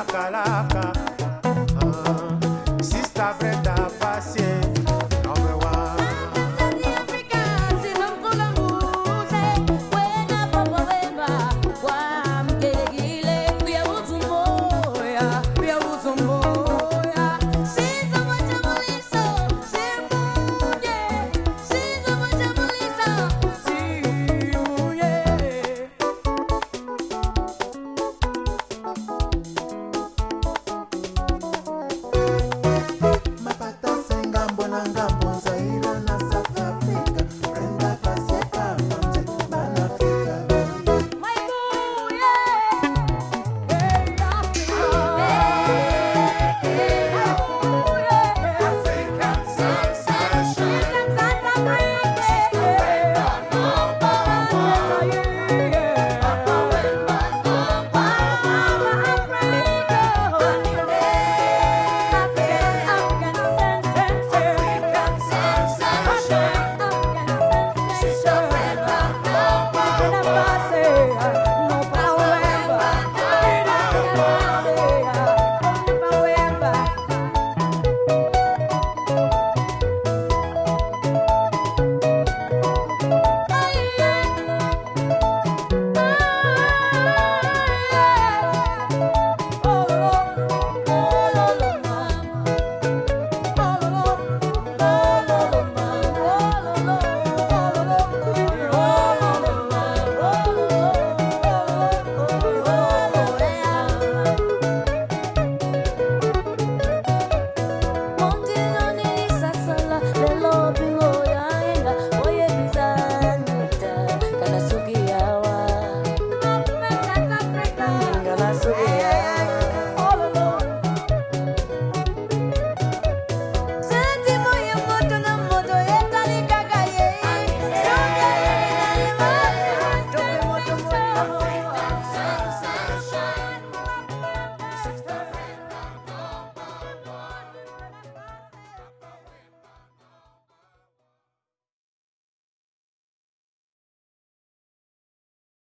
laka laka